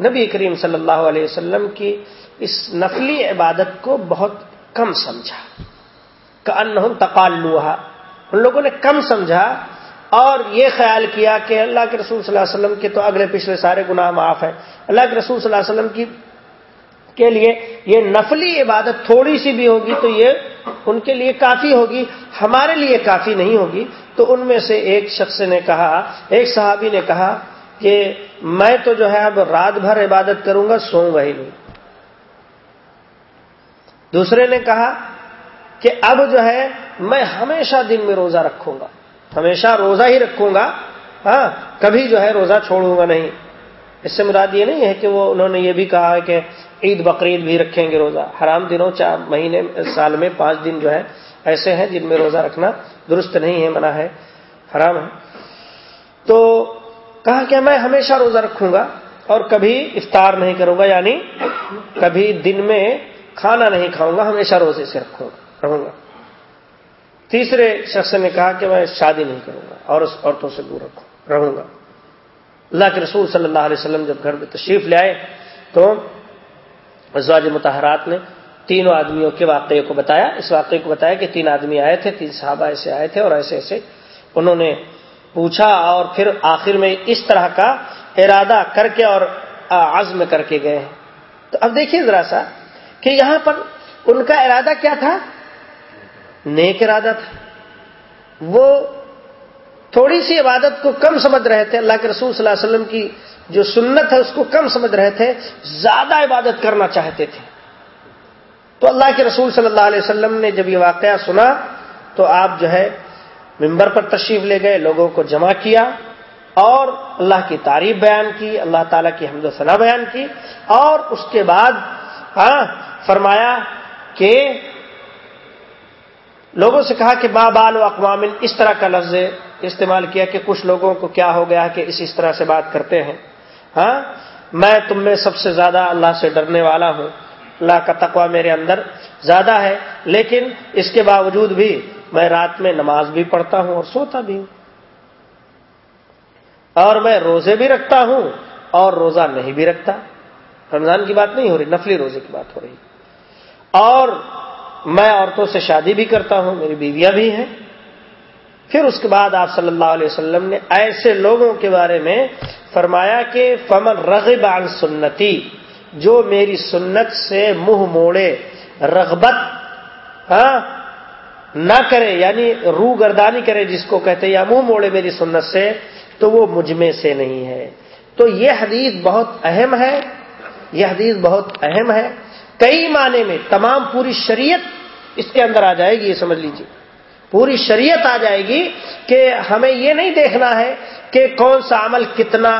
نبی کریم صلی اللہ علیہ وسلم کی اس نفلی عبادت کو بہت کم سمجھا۔ کہ ان تقالوہا۔ ان لوگوں نے کم سمجھا اور یہ خیال کیا کہ اللہ کے رسول صلی اللہ علیہ وسلم کے تو اگلے پچھلے سارے گناہ معاف ہیں۔ اللہ کے رسول صلی اللہ علیہ وسلم کی کے لیے یہ نفلی عبادت تھوڑی سی بھی ہوگی تو یہ ان کے لیے کافی ہوگی، ہمارے لیے کافی نہیں ہوگی۔ تو ان میں سے ایک شخص نے کہا، ایک صحابی نے کہا کہ میں تو جو ہے اب رات بھر عبادت کروں گا سوؤں گا ہی نہیں۔ دوسرے نے کہا کہ اب جو ہے میں ہمیشہ دن میں روزہ رکھوں گا۔ ہمیشہ روزہ ہی رکھوں گا۔ ہاں کبھی جو ہے روزہ چھوڑوں گا نہیں۔ اس سے مراد یہ نہیں ہے کہ وہ انہوں نے یہ بھی کہا کہ عید بقرعید بھی رکھیں گے روزہ۔ حرام دنوں چار مہینے، سال میں پانچ دن جو ہے ایسے ہیں جن میں روزہ رکھنا درست نہیں ہے، منع ہے، حرام ہے۔ تو کہا کہ میں ہمیشہ روزہ رکھوں گا اور کبھی افطار نہیں کروں گا یعنی کبھی دن میں کھانا نہیں کھاؤں گا، ہمیشہ روزے سے رکھوں گا گا۔ تیسرے شخص نے کہا کہ میں شادی نہیں کروں گا اور اس عورتوں سے دور رکھوں، رہوں گا۔ اللہ کے رسول صلی اللہ علیہ وسلم جب گھر میں تشریف لے آئے تو ازواج متحرات نے تینوں آدمیوں کے واقعے کو بتایا۔ اس واقعے کو بتایا کہ تین آدمی آئے تھے، تین صحابہ ایسے آئے تھے اور ایسے ایسے انہوں نے پوچھا اور پھر آخر میں اس طرح کا ارادہ کر کے اور عزم کر کے گئے۔ ہیں تو اب دیکھیے ذرا سا کہ یہاں پر ان کا ارادہ کیا تھا؟ نیک ارادہ تھا۔ وہ تھوڑی سی عبادت کو کم سمجھ رہے تھے۔ اللہ کے رسول صلی اللہ علیہ وسلم کی جو سنت ہے، اس کو کم سمجھ رہے تھے۔ زیادہ عبادت کرنا چاہتے تھے۔ تو اللہ کے رسول صلی اللہ علیہ وسلم نے جب یہ واقعہ سنا، تو آپ جو ہے ممبر پر تشریف لے گئے، لوگوں کو جمع کیا اور اللہ کی تعریف بیان کی، اللہ تعالیٰ کی حمد و ثنا بیان کی اور اس کے بعد ہاں فرمایا کہ لوگوں سے کہا کہ با بال و اقوام اس طرح کا لفظ استعمال کیا کہ کچھ لوگوں کو کیا ہو گیا کہ اس اس طرح سے بات کرتے ہیں۔ ہاں؟ میں تم میں سب سے زیادہ اللہ سے ڈرنے والا ہوں۔ اللہ کا تقوی میرے اندر زیادہ ہے۔ لیکن اس کے باوجود بھی میں رات میں نماز بھی پڑھتا ہوں اور سوتا بھی ہوں۔ اور میں روزے بھی رکھتا ہوں اور روزہ نہیں بھی رکھتا۔ رمضان کی بات نہیں ہو رہی، نفلی روزے کی بات ہو رہی۔ اور میں عورتوں سے شادی بھی کرتا ہوں، میری بیویاں بھی ہیں۔ پھر اس کے بعد آپ صلی اللہ علیہ وسلم نے ایسے لوگوں کے بارے میں فرمایا کہ فمن رغب عن سنتی، جو میری سنت سے منہ موڑے، رغبت ہاں نہ کرے یعنی روح گردانی کرے، جس کو کہتے یا منہ موڑے میری سنت سے، تو وہ مجھ میں سے نہیں ہے۔ تو یہ حدیث بہت اہم ہے، یہ حدیث بہت اہم ہے۔ کئی معنی میں تمام پوری شریعت اس کے اندر آ جائے گی، یہ سمجھ لیجیے پوری شریعت آ جائے گی کہ ہمیں یہ نہیں دیکھنا ہے کہ کون سا عمل کتنا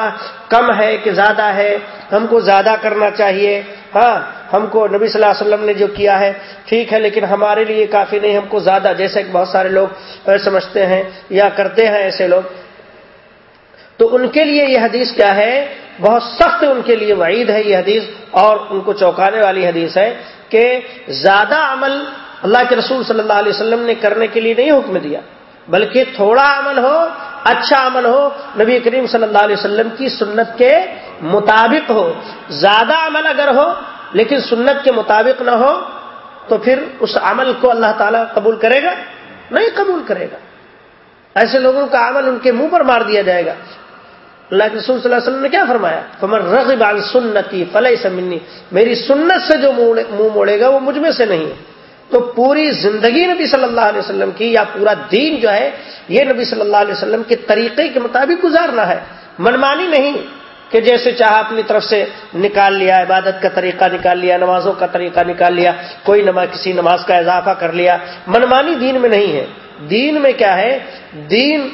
کم ہے کہ زیادہ ہے، ہم کو زیادہ کرنا چاہیے۔ ہاں ہم کو نبی صلی اللہ علیہ وسلم نے جو کیا ہے، ٹھیک ہے، لیکن ہمارے لیے کافی نہیں، ہم کو زیادہ، جیسے کہ بہت سارے لوگ سمجھتے ہیں یا کرتے ہیں ایسے لوگ۔ تو ان کے لیے یہ حدیث کیا ہے؟ بہت سخت ان کے لیے وعید ہے یہ حدیث اور ان کو چوکانے والی حدیث ہے کہ زیادہ عمل اللہ کے رسول صلی اللہ علیہ وسلم نے کرنے کے لیے نہیں حکم دیا، بلکہ تھوڑا عمل ہو اچھا عمل ہو، نبی کریم صلی اللہ علیہ وسلم کی سنت کے مطابق ہو۔ زیادہ عمل اگر ہو، لیکن سنت کے مطابق نہ ہو، تو پھر اس عمل کو اللہ تعالیٰ قبول کرے گا؟ نہیں قبول کرے گا۔ ایسے لوگوں کا عمل ان کے منہ پر مار دیا جائے گا۔ اللہ کے رسول صلی اللہ علیہ وسلم نے کیا فرمایا؟ فمر رغب عن سنتی فلح سمنی میری سنت سے جو منہ موڑے گا وہ مجھ میں سے نہیں ہے۔ تو پوری زندگی نبی صلی اللہ علیہ وسلم کی یا پورا دین جو ہے، یہ نبی صلی اللہ علیہ وسلم کے طریقے کے مطابق گزارنا ہے۔ منمانی نہیں کہ جیسے چاہا اپنی طرف سے نکال لیا، عبادت کا طریقہ نکال لیا، نمازوں کا طریقہ نکال لیا، کوئی نماز کسی نماز کا اضافہ کر لیا۔ منمانی دین میں نہیں ہے۔ دین میں کیا ہے؟ دین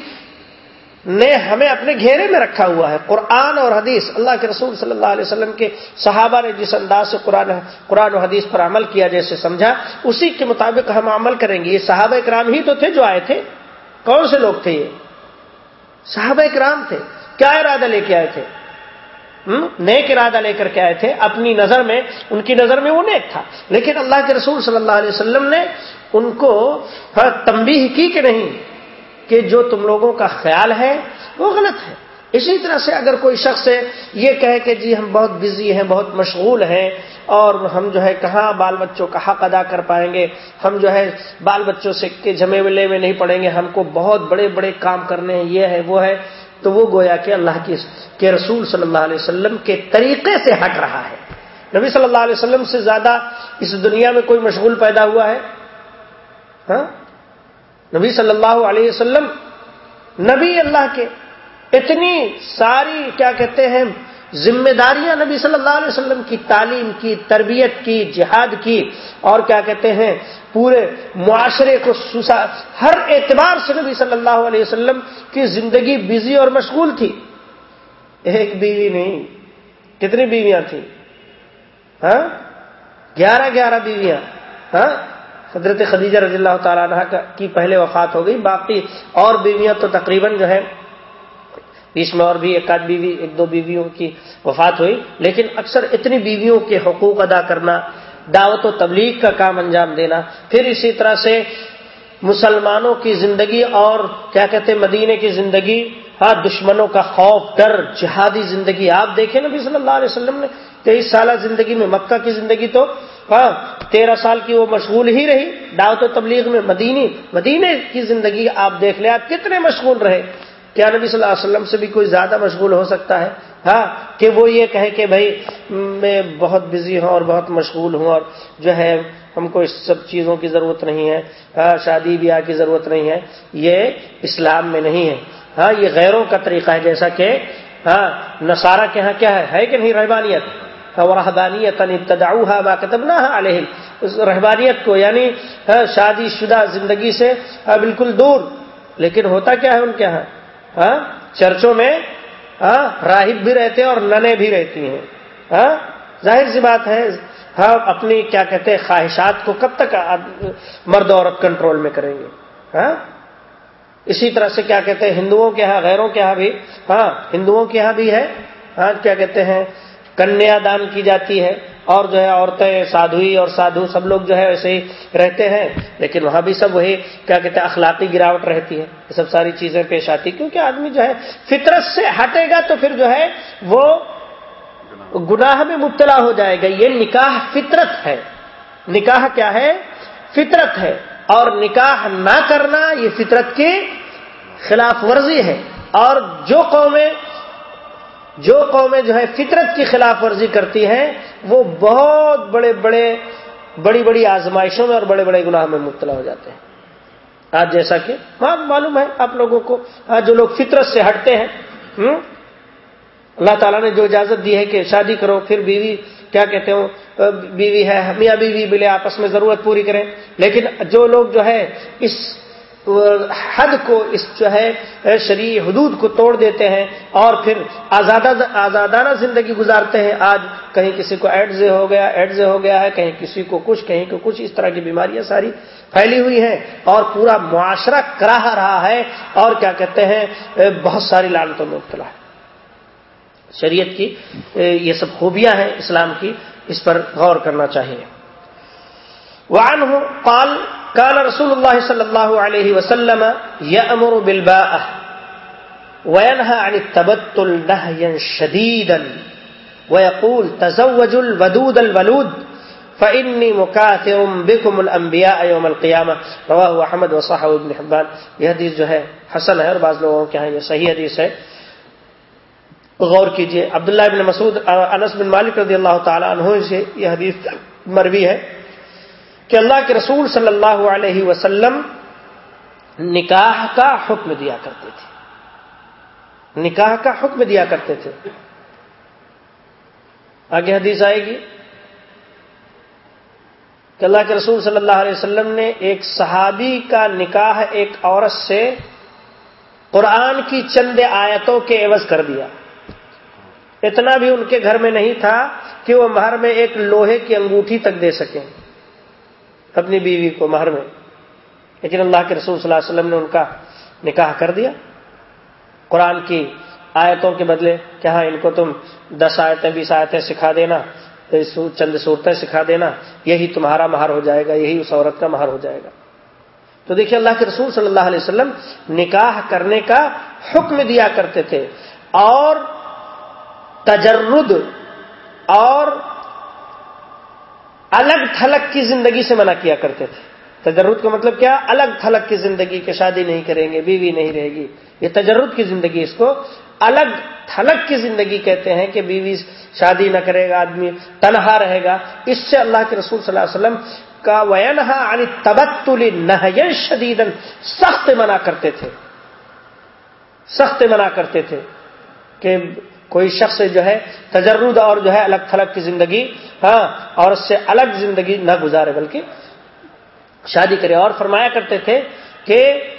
نے ہمیں اپنے گھیرے میں رکھا ہوا ہے۔ قرآن اور حدیث۔ اللہ کے رسول صلی اللہ علیہ وسلم کے صحابہ نے جس انداز سے قرآن قرآن و حدیث پر عمل کیا جیسے سمجھا، اسی کے مطابق ہم عمل کریں گے۔ یہ صحابہ اکرام ہی تو تھے جو آئے تھے۔ کون سے لوگ تھے یہ؟ صحابہ اکرام تھے۔ کیا ارادہ لے کے آئے تھے؟ نیک ارادہ لے کر کے آئے تھے۔ اپنی نظر میں، ان کی نظر میں وہ نیک تھا۔ لیکن اللہ کے رسول صلی اللہ علیہ وسلم نے ان کو تمبی کی کہ نہیں کہ جو تم لوگوں کا خیال ہے وہ غلط ہے۔ اسی طرح سے اگر کوئی شخص یہ کہے کہ جی ہم بہت بزی ہیں، بہت مشغول ہیں اور ہم جو ہے کہاں بال بچوں کا حق ادا کر پائیں گے؟ ہم جو ہے بال بچوں سے کے جمے ولے میں نہیں پڑیں گے۔ ہم کو بہت بڑے بڑے کام کرنے ہیں، یہ ہے، وہ ہے۔ تو وہ گویا کہ اللہ کی کے رسول صلی اللہ علیہ وسلم کے طریقے سے ہٹ رہا ہے۔ نبی صلی اللہ علیہ وسلم سے زیادہ اس دنیا میں کوئی مشغول پیدا ہوا ہے؟ ہاں؟ نبی صلی اللہ علیہ وسلم، نبی اللہ کے اتنی ساری کیا کہتے ہیں، ذمہ داریاں نبی صلی اللہ علیہ وسلم کی تعلیم کی، تربیت کی، جہاد کی، اور کیا کہتے ہیں، پورے معاشرے کو سسا ہر اعتبار سے نبی صلی اللہ علیہ وسلم کی زندگی بزی اور مشغول تھی۔ ایک بیوی نہیں، کتنی بیویاں تھیں؟ ہاں؟ گیارہ گیارہ بیویاں ہاں؟ حضرت خدیجہ رضی اللہ تعالیٰ عنہ کی پہلے وفات ہو گئی۔ باقی اور بیویاں تو تقریباً جو ہے بیچ میں اور بھی ایک آدھ بیوی، ایک دو بیویوں کی وفات ہوئی۔ لیکن اکثر اتنی بیویوں کے حقوق ادا کرنا، دعوت و تبلیغ کا کام انجام دینا، پھر اسی طرح سے مسلمانوں کی زندگی اور کیا کہتے مدینے کی زندگی ہاں دشمنوں کا خوف، ڈر، جہادی زندگی۔ آپ دیکھیں نبی صلی اللہ علیہ وسلم نے تیئیس سالہ زندگی میں، مکہ کی زندگی تو ہاں تیرہ سال کی وہ مشغول ہی رہی۔ دعوت و تبلیغ میں مدینی مدینے کی زندگی آپ دیکھ لیں، آپ کتنے مشغول رہے۔ کیا نبی صلی اللہ علیہ وسلم سے بھی کوئی زیادہ مشغول ہو سکتا ہے؟ ہاں کہ وہ یہ کہے کہ بھائی، میں بہت بزی ہوں اور بہت مشغول ہوں اور جو ہے، ہم کو اس سب چیزوں کی ضرورت نہیں ہے۔ ہاں شادی بیاہ کی ضرورت نہیں ہے۔ یہ اسلام میں نہیں ہے۔ ہاں یہ غیروں کا طریقہ ہے، جیسا کہ ہاں نصارہ کے ہاں کیا ہے؟ ہے کہ نہیں؟ رحبانیت رحبانیت ابتدا کتبنا علیہ اس رحبانیت کو یعنی شادی شدہ زندگی سے بالکل دور۔ لیکن ہوتا کیا ہے ان کے ہاں چرچوں میں راہب بھی رہتے ہیں اور ننے بھی رہتی ہیں۔ ہاں ظاہر سی بات ہے ہاں اپنی، کیا کہتے ہیں، خواہشات کو کب تک مرد عورت کنٹرول میں کریں گے؟ ہاں اسی طرح سے کیا کہتے ہیں، ہندوؤں کے یہاں، غیروں کے یہاں بھی ہاں ہندوؤں کے یہاں بھی ہے۔ ہاں کیا کہتے ہیں کنیا دان کی جاتی ہے اور جو ہے عورتیں سادھوئی اور سادھو سب لوگ جو ہے ویسے ہی رہتے ہیں، لیکن وہاں بھی سب وہی کیا کہتے ہیں، اخلاقی گراوٹ رہتی ہے۔ یہ سب ساری چیزیں پیش آتی، کیونکہ آدمی جو ہے فطرت سے ہٹے گا تو پھر جو ہے وہ گناہ میں مبتلا ہو جائے گا۔ یہ نکاح فطرت ہے۔ نکاح کیا ہے؟ فطرت ہے۔ اور نکاح نہ کرنا یہ فطرت کی خلاف ورزی ہے۔ اور جو قومیں جو قومیں جو ہے فطرت کی خلاف ورزی کرتی ہیں، وہ بہت بڑے بڑے، بڑی بڑی آزمائشوں میں اور بڑے بڑے گناہ میں مبتلا ہو جاتے ہیں۔ آج جیسا کہ معلوم ہے، آپ لوگوں کو آج جو لوگ فطرت سے ہٹتے ہیں اللہ تعالیٰ نے جو اجازت دی ہے کہ شادی کرو، پھر بیوی، کیا کہتے ہو بیوی ہے، میاں بیوی بلے آپس میں ضرورت پوری کریں۔ لیکن جو لوگ جو ہے اس حد کو اس جو ہے شریع حدود کو توڑ دیتے ہیں اور پھر آزادانہ زندگی گزارتے ہیں۔ آج کہیں کسی کو ایڈز ہو گیا، ایڈز ہو گیا ہے، کہیں کسی کو کچھ، کہیں کو کچھ اس طرح کی بیماریاں ساری پھیلی ہوئی ہیں اور پورا معاشرہ کراہ رہا ہے۔ اور کیا کہتے ہیں بہت ساری لالتوں میں مبتلا ہے۔ شریعت کی یہ سب خوبیاں ہیں، اسلام کی، اس پر غور کرنا چاہیے۔ وعن ہوں قال کال رسول اللہ صلی اللہ علیہ وسلم یا امر وينهى عن التبتل نهيا شديدا ويقول تزوجوا الودود الولود فإني مكاثر بكم الأنبياء يوم القيامة رواه أحمد وصححه ابن حبان یہ حدیث جو ہے حسن ہے اور بعض لوگوں کے ہاں یہ صحیح حدیث ہے غور کیجیے عبداللہ بن مسعود انس بن مالک رضی اللہ تعالی عنہ سے یہ حدیث مروی ہے کہ اللہ کے رسول صلی اللہ علیہ وسلم نکاح کا حکم دیا کرتے تھے۔ نکاح کا حکم دیا کرتے تھے۔ آگے حدیث آئے گی کہ اللہ کے رسول صلی اللہ علیہ وسلم نے ایک صحابی کا نکاح ایک عورت سے قرآن کی چند آیتوں کے عوض کر دیا۔ اتنا بھی ان کے گھر میں نہیں تھا کہ وہ مہر میں ایک لوہے کی انگوٹھی تک دے سکیں۔ اپنی بیوی کو مہر میں۔ لیکن اللہ کے رسول صلی اللہ علیہ وسلم نے ان کا نکاح کر دیا۔ قرآن کی آیتوں کے بدلے کہ ہاں ان کو تم دس آیتیں، بیس آیتیں سکھا دینا چند صورتیں سکھا دینا، یہی تمہارا مہر ہو جائے گا، یہی اس عورت کا مہر ہو جائے گا۔ تو دیکھیے، اللہ کے رسول صلی اللہ علیہ وسلم نکاح کرنے کا حکم دیا کرتے تھے اور تجرد اور الگ تھلگ کی زندگی سے منع کیا کرتے تھے۔ تجرد کا مطلب کیا؟ الگ تھلگ کی زندگی کے شادی نہیں کریں گے، بیوی نہیں رہے گی۔ یہ تجرد کی زندگی، اس کو الگ تھلگ کی زندگی کہتے ہیں کہ بیوی شادی نہ کرے گا، آدمی تنہا رہے گا۔ اس سے اللہ کے رسول صلی اللہ علیہ وسلم کا وینہا علی تبتل نہ شدید سخت منع کرتے تھے۔ سخت منع کرتے تھے کہ کوئی شخص جو ہے تجرد اور جو ہے الگ تھلگ کی زندگی ہاں اور اس سے الگ زندگی نہ گزارے، بلکہ شادی کرے۔ اور فرمایا کرتے تھے کہ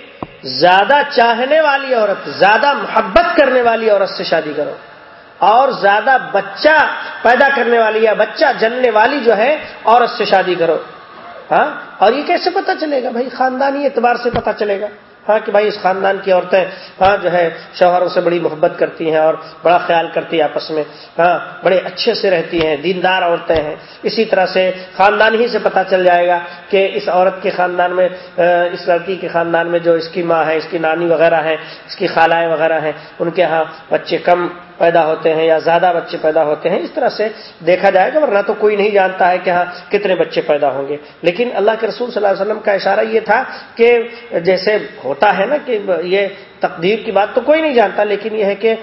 زیادہ چاہنے والی عورت، زیادہ محبت کرنے والی عورت سے شادی کرو۔ اور زیادہ بچہ پیدا کرنے والی یا بچہ جننے والی جو ہے، عورت سے شادی کرو۔ ہاں اور یہ کیسے پتا چلے گا؟ بھائی، خاندانی اعتبار سے پتا چلے گا۔ ہاں کہ بھائی اس خاندان کی عورتیں ہاں جو ہے، شوہروں سے بڑی محبت کرتی ہیں اور بڑا خیال کرتی ہیں آپس میں ہاں بڑے اچھے سے رہتی ہیں، دیندار عورتیں ہیں۔ اسی طرح سے خاندان ہی سے پتہ چل جائے گا کہ اس عورت کے خاندان میں اس لڑکی کے خاندان میں جو اس کی ماں ہے، اس کی نانی وغیرہ ہیں، اس کی خالائیں وغیرہ ہیں، ان کے ہاں بچے کم پیدا ہوتے ہیں یا زیادہ بچے پیدا ہوتے ہیں، اس طرح سے دیکھا جائے گا، ورنہ تو کوئی نہیں جانتا ہے کہ ہاں کتنے بچے پیدا ہوں گے۔ لیکن اللہ کے رسول صلی اللہ علیہ وسلم کا اشارہ یہ تھا کہ جیسے ہوتا ہے نا کہ یہ تقدیر کی بات تو کوئی نہیں جانتا، لیکن یہ ہے کہ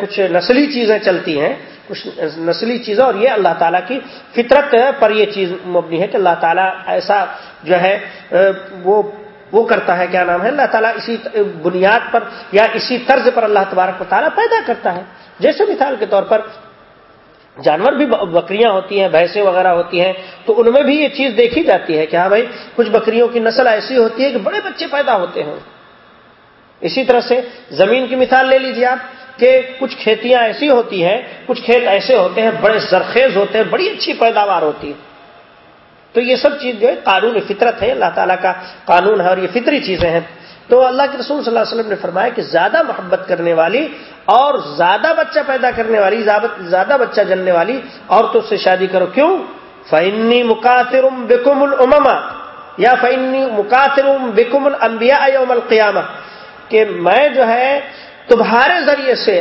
کچھ نسلی چیزیں چلتی ہیں، کچھ نسلی چیزیں، اور یہ اللہ تعالیٰ کی فطرت پر یہ چیز مبنی ہے کہ اللہ تعالیٰ ایسا جو ہے، وہ وہ کرتا ہے، کیا نام ہے، اللہ تعالیٰ اسی بنیاد پر یا اسی طرز پر اللہ تبارک و تعالیٰ پیدا کرتا ہے۔ جیسے مثال کے طور پر جانور بھی بکریاں ہوتی ہیں، بھینسیں وغیرہ ہوتی ہیں، تو ان میں بھی یہ چیز دیکھی جاتی ہے کہ ہاں بھائی، کچھ بکریوں کی نسل ایسی ہوتی ہے کہ بڑے بچے پیدا ہوتے ہیں۔ اسی طرح سے زمین کی مثال لے لیجیے آپ کہ کچھ کھیتیاں ایسی ہوتی ہیں، کچھ کھیت ایسے ہوتے ہیں، بڑے زرخیز ہوتے ہیں، بڑی اچھی پیداوار ہوتی ہے۔ تو یہ سب چیز جو ہے قانون فطرت ہے، اللہ تعالیٰ کا قانون ہے اور یہ فطری چیزیں ہیں۔ تو اللہ کے رسول صلی اللہ علیہ وسلم نے فرمایا کہ زیادہ محبت کرنے والی اور زیادہ بچہ پیدا کرنے والی، زیادہ بچہ جننے والی عورتوں سے شادی کرو۔ کیوں؟ فنی مقاطر بکم العما یا فنی مقاطر بکم الانبیاء یوم القیامہ کہ میں جو ہے تمہارے ذریعے سے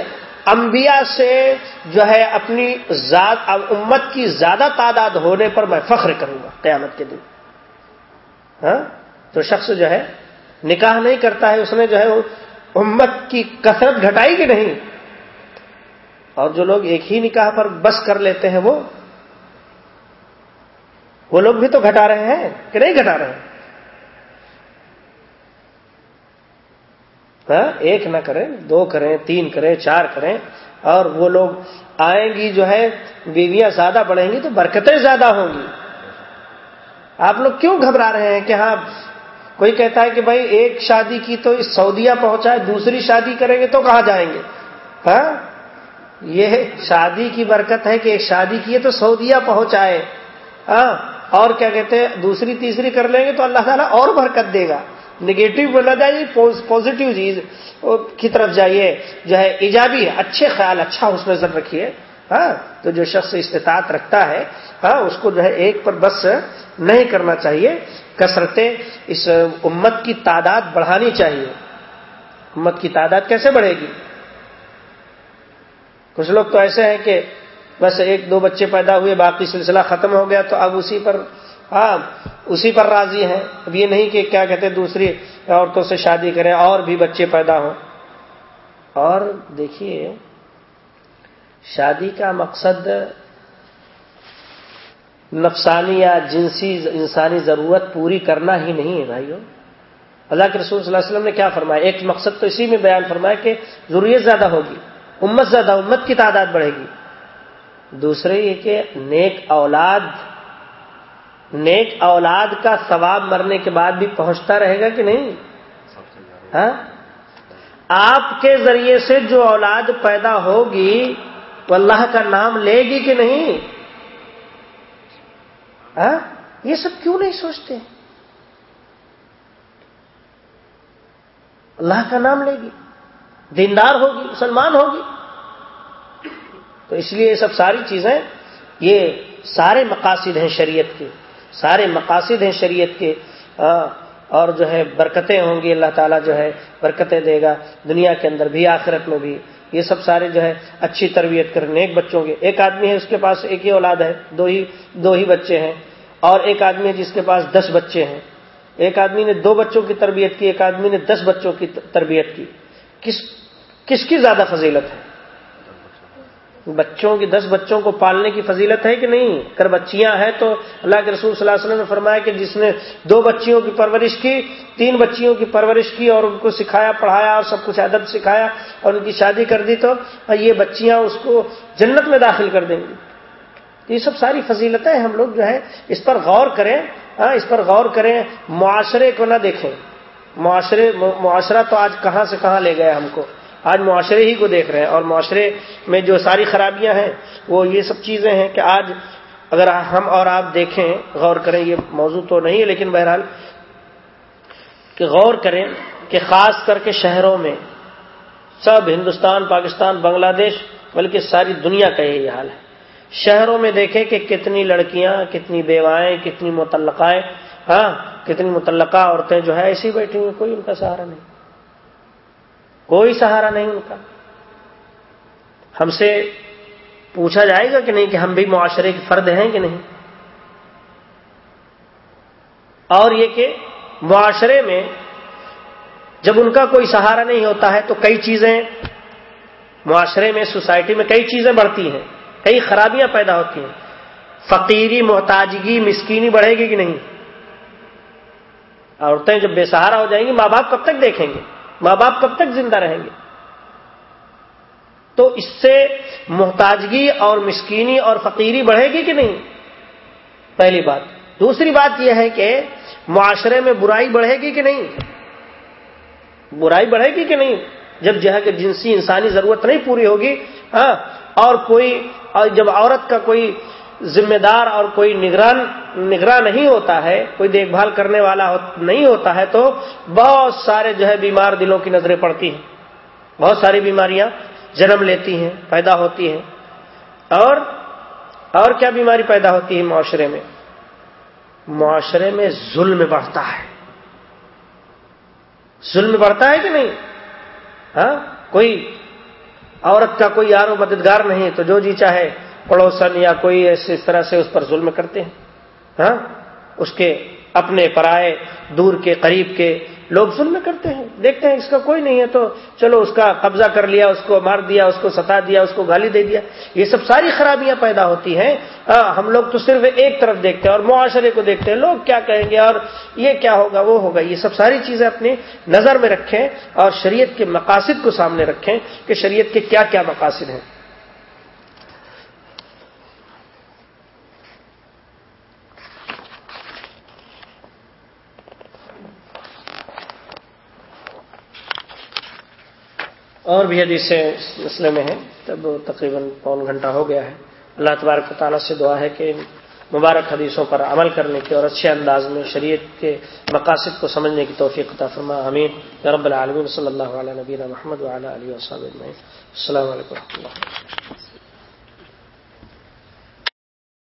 انبیاء سے جو ہے اپنی ذات امت کی زیادہ تعداد ہونے پر میں فخر کروں گا قیامت کے دن۔ ہاں؟ تو شخص جو ہے نکاح نہیں کرتا ہے، اس نے جو ہے امت کی کثرت گھٹائی کہ نہیں؟ اور جو لوگ ایک ہی نکاح پر بس کر لیتے ہیں وہ؟ وہ لوگ بھی تو گھٹا رہے ہیں کہ نہیں گھٹا رہے؟ ہیں ہاں؟ ایک نہ کریں، دو کریں، تین کریں، چار کریں۔ اور وہ لوگ آئیں گی جو ہے، بیویاں زیادہ بڑھیں گی تو برکتیں زیادہ ہوں گی۔ آپ لوگ کیوں گھبرا رہے ہیں کہ ہاں کوئی کہتا ہے کہ بھائی ایک شادی کی تو اس سعودیہ پہنچائے دوسری شادی کریں گے تو کہاں جائیں گے؟ ہاں؟ یہ شادی کی برکت ہے کہ ایک شادی کی ہے تو سعودیہ پہنچائے ہاں؟ اور کیا کہتے ہیں، دوسری تیسری کر لیں گے تو اللہ تعالیٰ اور برکت دے گا۔ نگیٹو بولنا جائیے پوزیٹو چیز کی طرف جائیے، جو ہے ایجابی، اچھے خیال اچھا اس نظر رکھیے ہاں تو جو شخص استطاعت رکھتا ہے ہاں اس کو جو ہے ایک پر بس نہیں کرنا چاہیے، کثرتیں اس امت کی تعداد بڑھانی چاہیے۔ امت کی تعداد کیسے بڑھے گی؟ کچھ لوگ تو ایسے ہیں کہ بس ایک دو بچے پیدا ہوئے، باقی سلسلہ ختم ہو گیا، تو اب اسی پر ہاں اسی پر راضی ہیں۔ اب یہ نہیں کہ کیا کہتے دوسری عورتوں سے شادی کریں، اور بھی بچے پیدا ہوں۔ اور دیکھیے، شادی کا مقصد نفسانی یا جنسی انسانی ضرورت پوری کرنا ہی نہیں ہے، بھائیو۔ اللہ کے رسول صلی اللہ علیہ وسلم نے کیا فرمایا؟ ایک مقصد تو اسی میں بیان فرمایا کہ ضروریت زیادہ ہوگی، امت زیادہ، امت کی تعداد بڑھے گی۔ دوسرے یہ کہ نیک اولاد نیک اولاد کا ثواب مرنے کے بعد بھی پہنچتا رہے گا کہ نہیں؟ ہاں؟ آپ کے ذریعے سے جو اولاد پیدا ہوگی، وہ اللہ کا نام لے گی کہ نہیں؟ ہاں؟ یہ سب کیوں نہیں سوچتے؟ اللہ کا نام لے گی، دیندار ہوگی، مسلمان ہوگی۔ تو اس لیے یہ سب ساری چیزیں، یہ سارے مقاصد ہیں شریعت کے۔ سارے مقاصد ہیں شریعت کے۔ اور جو ہے برکتیں ہوں گی، اللہ تعالیٰ جو ہے برکتیں دے گا دنیا کے اندر بھی، آخرت میں بھی۔ یہ سب سارے جو ہے اچھی تربیت کرنے ایک بچوں کے۔ ایک آدمی ہے، اس کے پاس ایک ہی اولاد ہے، دو ہی دو ہی بچے ہیں۔ اور ایک آدمی ہے جس کے پاس دس بچے ہیں۔ ایک آدمی نے دو بچوں کی تربیت کی، ایک آدمی نے دس بچوں کی تربیت کی۔ کس کس کی زیادہ فضیلت ہے؟ بچوں کی دس بچوں کو پالنے کی فضیلت ہے کہ نہیں؟ اگر بچیاں ہیں تو اللہ کے رسول صلی اللہ علیہ وسلم نے فرمایا کہ جس نے دو بچیوں کی پرورش کی، تین بچیوں کی پرورش کی اور ان کو سکھایا، پڑھایا اور سب کچھ ادب سکھایا اور ان کی شادی کر دی، تو یہ بچیاں اس کو جنت میں داخل کر دیں گی۔ یہ سب ساری فضیلتیں ہم لوگ جو ہے اس پر غور کریں ہاں اس پر غور کریں، معاشرے کو نہ دیکھیں۔ معاشرے معاشرہ تو آج کہاں سے کہاں لے گئے ہم کو؟ آج معاشرے ہی کو دیکھ رہے ہیں اور معاشرے میں جو ساری خرابیاں ہیں، وہ یہ سب چیزیں ہیں کہ آج اگر ہم اور آپ دیکھیں، غور کریں، یہ موضوع تو نہیں ہے، لیکن بہرحال کہ غور کریں کہ خاص کر کے شہروں میں سب ہندوستان، پاکستان، بنگلہ دیش، بلکہ ساری دنیا کا یہی حال ہے۔ شہروں میں دیکھیں کہ کتنی لڑکیاں، کتنی بیوائیں، کتنی متعلقائیں ہاں کتنی متعلقہ عورتیں جو ہے ایسی بیٹھی ہوئی، کوئی ان کا سہارا نہیں۔ کوئی سہارا نہیں ان کا۔ ہم سے پوچھا جائے گا کہ نہیں کہ ہم بھی معاشرے کے فرد ہیں کہ نہیں۔ اور یہ کہ معاشرے میں جب ان کا کوئی سہارا نہیں ہوتا ہے تو کئی چیزیں معاشرے میں، سوسائٹی میں کئی چیزیں بڑھتی ہیں، کئی خرابیاں پیدا ہوتی ہیں۔ فقیری، محتاجگی، مسکینی بڑھے گی کہ نہیں؟ عورتیں جب بے سہارا ہو جائیں گی، ماں باپ کب تک دیکھیں گے؟ ماں باپ کب تک زندہ رہیں گے؟ تو اس سے محتاجگی اور مسکینی اور فقیری بڑھے گی کہ نہیں؟ پہلی بات۔ دوسری بات یہ ہے کہ معاشرے میں برائی بڑھے گی کہ نہیں؟ برائی بڑھے گی کہ نہیں؟ جب جو ہے کہ جنسی انسانی ضرورت نہیں پوری ہوگی ہاں اور کوئی، اور جب عورت کا کوئی ذمہ دار اور کوئی نگران نگراں نہیں ہوتا ہے، کوئی دیکھ بھال کرنے والا نہیں ہوتا ہے تو بہت سارے جو ہے بیمار دلوں کی نظریں پڑتی ہیں۔ بہت ساری بیماریاں جنم لیتی ہیں، پیدا ہوتی ہیں۔ اور اور کیا بیماری پیدا ہوتی ہے معاشرے میں؟ معاشرے میں ظلم بڑھتا ہے۔ ظلم بڑھتا ہے کہ نہیں؟ ہاں؟ کوئی عورت کا کوئی یار و مددگار نہیں، تو جو جی چاہے پڑوسن یا کوئی ایسی طرح سے اس پر ظلم کرتے ہیں؟ ہاں؟ اس کے اپنے پرائے دور کے قریب کے لوگ ظلم کرتے ہیں۔ دیکھتے ہیں اس کا کوئی نہیں ہے تو چلو اس کا قبضہ کر لیا، اس کو مار دیا، اس کو ستا دیا، اس کو گالی دے دیا۔ یہ سب ساری خرابیاں پیدا ہوتی ہیں۔ ہم لوگ تو صرف ایک طرف دیکھتے ہیں اور معاشرے کو دیکھتے ہیں۔ لوگ کیا کہیں گے؟ اور یہ کیا ہوگا؟ وہ ہوگا۔ یہ سب ساری چیزیں اپنی نظر میں رکھیں اور شریعت کے مقاصد کو سامنے رکھیں کہ شریعت کے کیا کیا مقاصد ہیں۔ اور بھی حدیثیں اس مسئلے میں ہے تب تقریباً پون گھنٹہ ہو گیا ہے۔ اللہ تبارک تعالیٰ سے دعا ہے کہ مبارک حدیثوں پر عمل کرنے کی اور اچھے انداز میں شریعت کے مقاصد کو سمجھنے کی توفیق عطا فرما۔ امین رب العالمین، صلی اللہ علیہ نبینا محمد علیہ وسلم السلام علیکم و رحمۃ اللہ